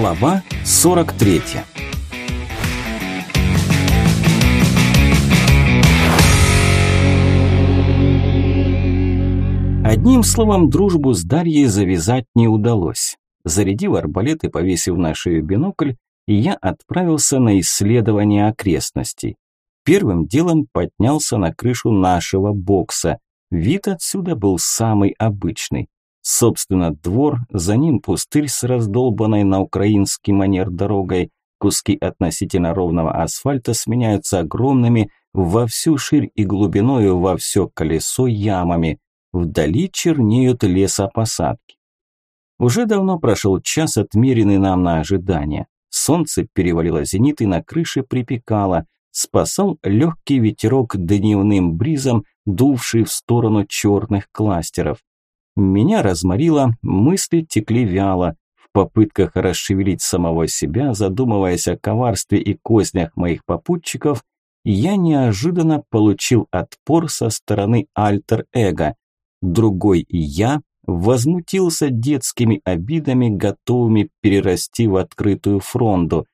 Глава 43 Одним словом, дружбу с Дарьей завязать не удалось. Зарядив арбалет и повесив на шею бинокль, я отправился на исследование окрестностей. Первым делом поднялся на крышу нашего бокса. Вид отсюда был самый обычный. Собственно, двор, за ним пустырь с раздолбанной на украинский манер дорогой. Куски относительно ровного асфальта сменяются огромными во всю ширь и глубиною во все колесо ямами. Вдали чернеют лесопосадки. Уже давно прошел час, отмеренный нам на ожидание. Солнце перевалило зенит и на крыше припекало. Спасал легкий ветерок дневным бризом, дувший в сторону черных кластеров. Меня разморило, мысли текли вяло. В попытках расшевелить самого себя, задумываясь о коварстве и кознях моих попутчиков, я неожиданно получил отпор со стороны альтер-эго. Другой я возмутился детскими обидами, готовыми перерасти в открытую фронту.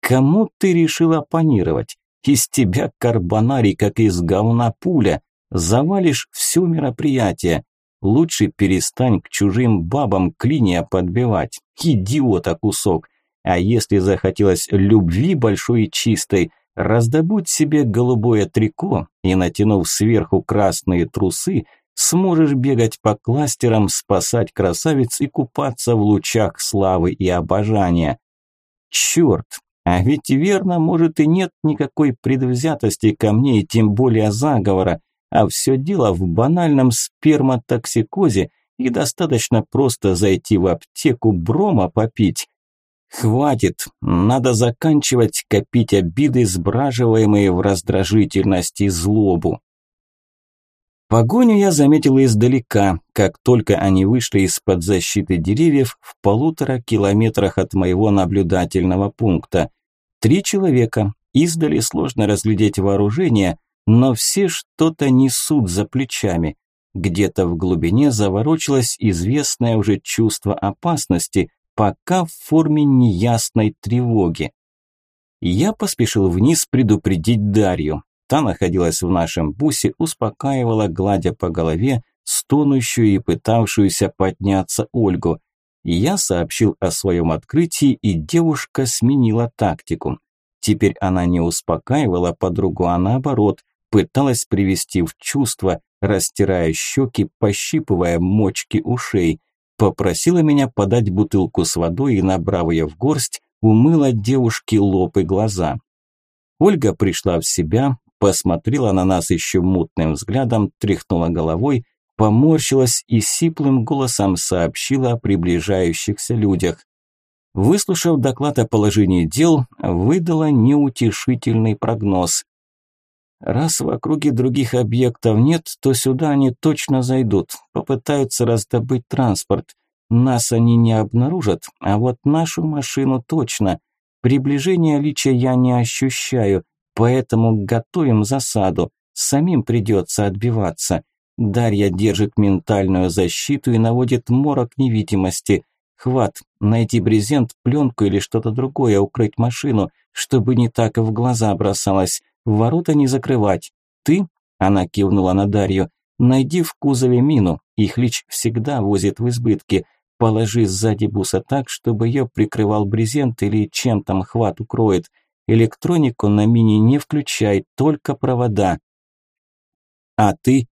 Кому ты решил оппонировать? Из тебя карбонарий, как из говна пуля. Завалишь все мероприятие. Лучше перестань к чужим бабам клинья подбивать. Идиота кусок. А если захотелось любви большой и чистой, раздобудь себе голубое трико и, натянув сверху красные трусы, сможешь бегать по кластерам, спасать красавиц и купаться в лучах славы и обожания. Черт, а ведь верно, может и нет никакой предвзятости ко мне и тем более заговора, а все дело в банальном сперматоксикозе и достаточно просто зайти в аптеку брома попить. Хватит, надо заканчивать копить обиды, сбраживаемые в раздражительности и злобу. Погоню я заметил издалека, как только они вышли из-под защиты деревьев в полутора километрах от моего наблюдательного пункта. Три человека, издали сложно разглядеть вооружение, но все что-то несут за плечами. Где-то в глубине заворочилось известное уже чувство опасности, пока в форме неясной тревоги. Я поспешил вниз предупредить Дарью. Та находилась в нашем бусе, успокаивала, гладя по голове, стонущую и пытавшуюся подняться Ольгу. Я сообщил о своем открытии, и девушка сменила тактику. Теперь она не успокаивала подругу, а наоборот, пыталась привести в чувство, растирая щеки, пощипывая мочки ушей. Попросила меня подать бутылку с водой и, набрав ее в горсть, умыла девушке лоб и глаза. Ольга пришла в себя, посмотрела на нас еще мутным взглядом, тряхнула головой, поморщилась и сиплым голосом сообщила о приближающихся людях. Выслушав доклад о положении дел, выдала неутешительный прогноз. Раз в округе других объектов нет, то сюда они точно зайдут, попытаются раздобыть транспорт. Нас они не обнаружат, а вот нашу машину точно. Приближения лича я не ощущаю, Поэтому готовим засаду. Самим придется отбиваться. Дарья держит ментальную защиту и наводит морок невидимости. Хват, найти брезент, пленку или что-то другое, укрыть машину, чтобы не так в глаза бросалось. Ворота не закрывать. Ты, она кивнула на Дарью, найди в кузове мину, их лич всегда возит в избытке. Положи сзади буса так, чтобы ее прикрывал брезент или чем там хват укроет. Электронику на мини не включай, только провода. А ты,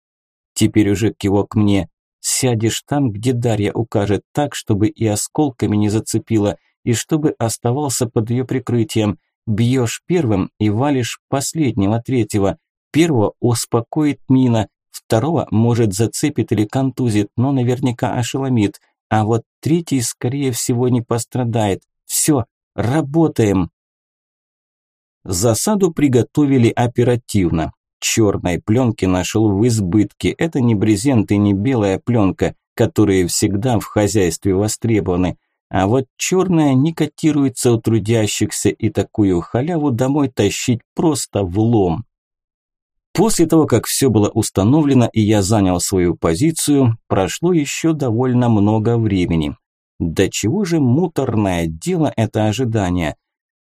теперь уже кивок мне, сядешь там, где Дарья укажет так, чтобы и осколками не зацепила, и чтобы оставался под ее прикрытием. Бьешь первым и валишь последнего, третьего. Первого успокоит мина, второго, может, зацепит или контузит, но наверняка ошеломит, а вот третий, скорее всего, не пострадает. Все, работаем. Засаду приготовили оперативно. Черной пленки нашел в избытке. Это не брезент и не белая пленка, которые всегда в хозяйстве востребованы. А вот черная не котируется у трудящихся и такую халяву домой тащить просто влом. После того, как все было установлено и я занял свою позицию, прошло еще довольно много времени. Да чего же муторное дело это ожидание?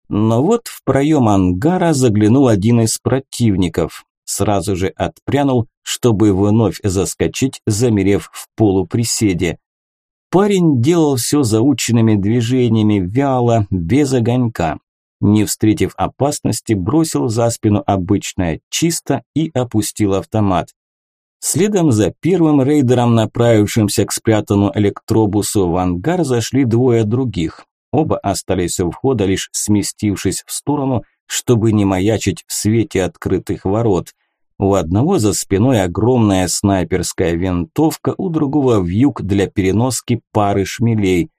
Но вот в проем ангара заглянул один из противников. Сразу же отпрянул, чтобы вновь заскочить, замерев в полуприседе. Парень делал все заученными движениями, вяло, без огонька. Не встретив опасности, бросил за спину обычное чисто и опустил автомат. Следом за первым рейдером, направившимся к спрятанному электробусу в ангар, зашли двое других. Оба остались у входа, лишь сместившись в сторону, чтобы не маячить в свете открытых ворот. У одного за спиной огромная снайперская винтовка, у другого вьюг для переноски пары шмелей.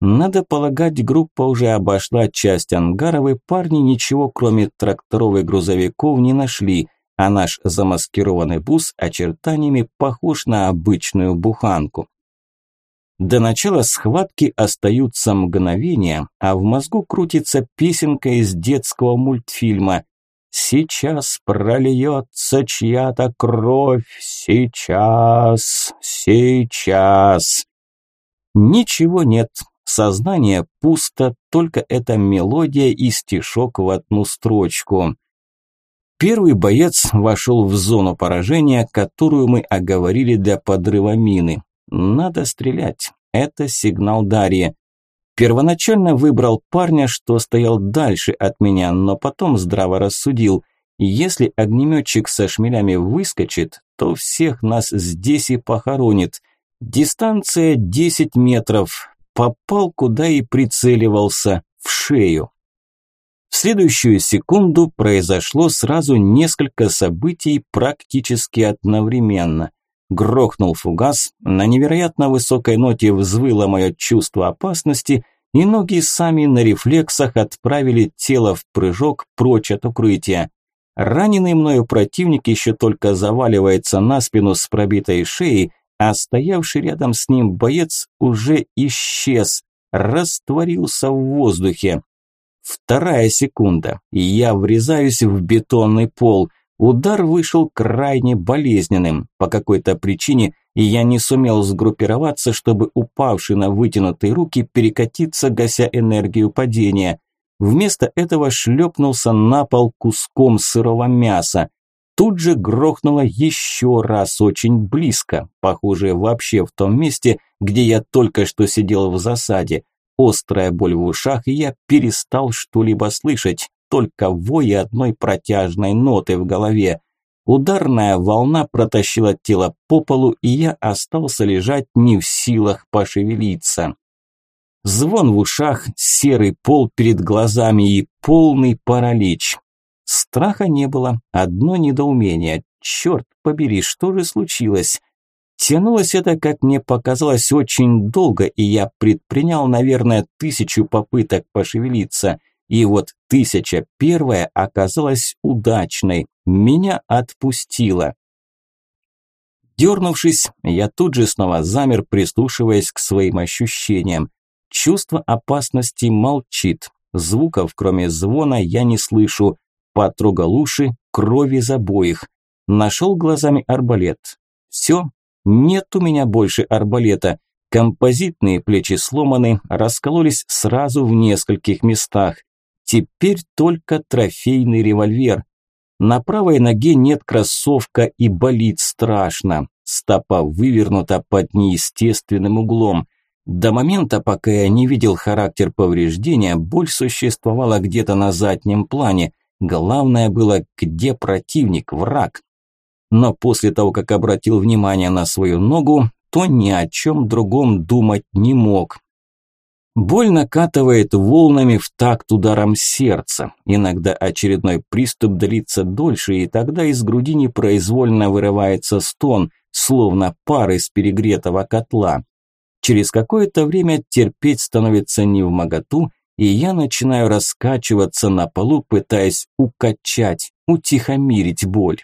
Надо полагать, группа уже обошла часть ангаров, и парни ничего кроме тракторов и грузовиков не нашли, а наш замаскированный бус очертаниями похож на обычную буханку. До начала схватки остаются мгновения, а в мозгу крутится песенка из детского мультфильма «Сейчас прольется чья-то кровь, сейчас, сейчас». Ничего нет, сознание пусто, только эта мелодия и стишок в одну строчку. Первый боец вошел в зону поражения, которую мы оговорили для подрыва мины. Надо стрелять. Это сигнал Дарьи. Первоначально выбрал парня, что стоял дальше от меня, но потом здраво рассудил. Если огнеметчик со шмелями выскочит, то всех нас здесь и похоронит. Дистанция 10 метров. Попал куда и прицеливался. В шею. В следующую секунду произошло сразу несколько событий практически одновременно. Грохнул фугас, на невероятно высокой ноте взвыло мое чувство опасности, и ноги сами на рефлексах отправили тело в прыжок прочь от укрытия. Раненый мною противник еще только заваливается на спину с пробитой шеей, а стоявший рядом с ним боец уже исчез, растворился в воздухе. Вторая секунда, и я врезаюсь в бетонный пол – Удар вышел крайне болезненным. По какой-то причине я не сумел сгруппироваться, чтобы упавший на вытянутые руки перекатиться, гася энергию падения. Вместо этого шлепнулся на пол куском сырого мяса. Тут же грохнуло еще раз очень близко, похоже вообще в том месте, где я только что сидел в засаде. Острая боль в ушах, и я перестал что-либо слышать только вой одной протяжной ноты в голове. Ударная волна протащила тело по полу, и я остался лежать не в силах пошевелиться. Звон в ушах, серый пол перед глазами и полный паралич. Страха не было, одно недоумение. Черт побери, что же случилось? Тянулось это, как мне показалось, очень долго, и я предпринял, наверное, тысячу попыток пошевелиться – и вот тысяча первая оказалась удачной. Меня отпустило. Дернувшись, я тут же снова замер, прислушиваясь к своим ощущениям. Чувство опасности молчит. Звуков, кроме звона, я не слышу. Потрогал уши, крови из обоих. Нашел глазами арбалет. Все, нет у меня больше арбалета. Композитные плечи сломаны, раскололись сразу в нескольких местах. Теперь только трофейный револьвер. На правой ноге нет кроссовка и болит страшно. Стопа вывернута под неестественным углом. До момента, пока я не видел характер повреждения, боль существовала где-то на заднем плане. Главное было, где противник, враг. Но после того, как обратил внимание на свою ногу, то ни о чем другом думать не мог. Боль накатывает волнами в такт ударом сердца. Иногда очередной приступ длится дольше, и тогда из груди непроизвольно вырывается стон, словно пар из перегретого котла. Через какое-то время терпеть становится не в моготу, и я начинаю раскачиваться на полу, пытаясь укачать, утихомирить боль.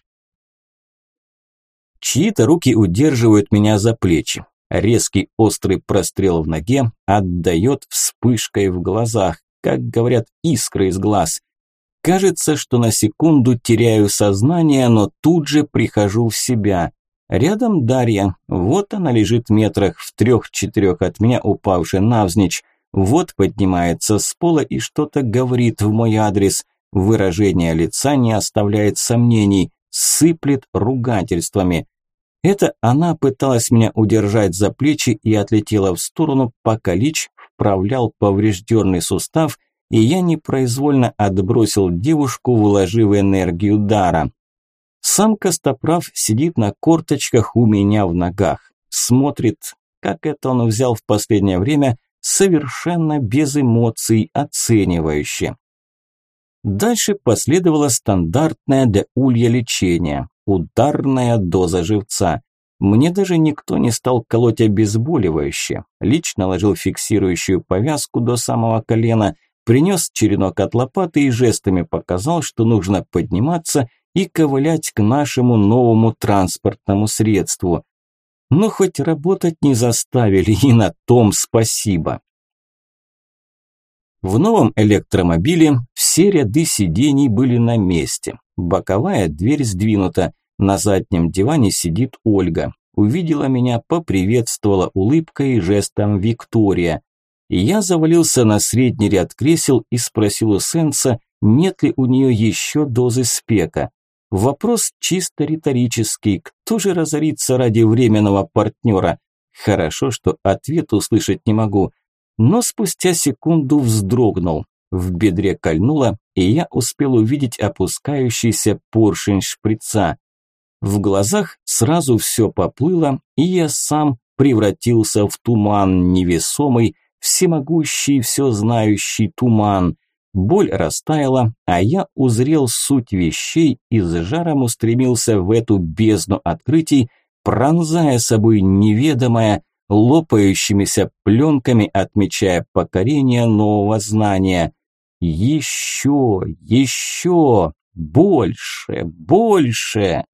Чьи-то руки удерживают меня за плечи. Резкий острый прострел в ноге отдает вспышкой в глазах, как говорят, искры из глаз. Кажется, что на секунду теряю сознание, но тут же прихожу в себя. Рядом Дарья, вот она лежит метрах в трех-четырех от меня, упавшая навзничь. Вот поднимается с пола и что-то говорит в мой адрес. Выражение лица не оставляет сомнений, сыплет ругательствами. Это она пыталась меня удержать за плечи и отлетела в сторону, пока Лич вправлял поврежденный сустав, и я непроизвольно отбросил девушку, вложив энергию дара. Сам Костоправ сидит на корточках у меня в ногах. Смотрит, как это он взял в последнее время, совершенно без эмоций, оценивающе. Дальше последовало стандартное для улья лечение, ударная доза живца. Мне даже никто не стал колоть обезболивающее. Лично наложил фиксирующую повязку до самого колена, принес черенок от лопаты и жестами показал, что нужно подниматься и ковылять к нашему новому транспортному средству. Но хоть работать не заставили, и на том спасибо. В новом электромобиле все ряды сидений были на месте. Боковая дверь сдвинута. На заднем диване сидит Ольга. Увидела меня, поприветствовала улыбкой и жестом Виктория. Я завалился на средний ряд кресел и спросил у Сенса, нет ли у нее еще дозы спека. Вопрос чисто риторический. Кто же разорится ради временного партнера? Хорошо, что ответ услышать не могу. Но спустя секунду вздрогнул. В бедре кольнуло, и я успел увидеть опускающийся поршень шприца. В глазах сразу все поплыло, и я сам превратился в туман невесомый, всемогущий, все знающий туман. Боль растаяла, а я узрел суть вещей и с жаром устремился в эту бездну открытий, пронзая собой неведомое, лопающимися пленками отмечая покорение нового знания. Еще, еще, больше, больше.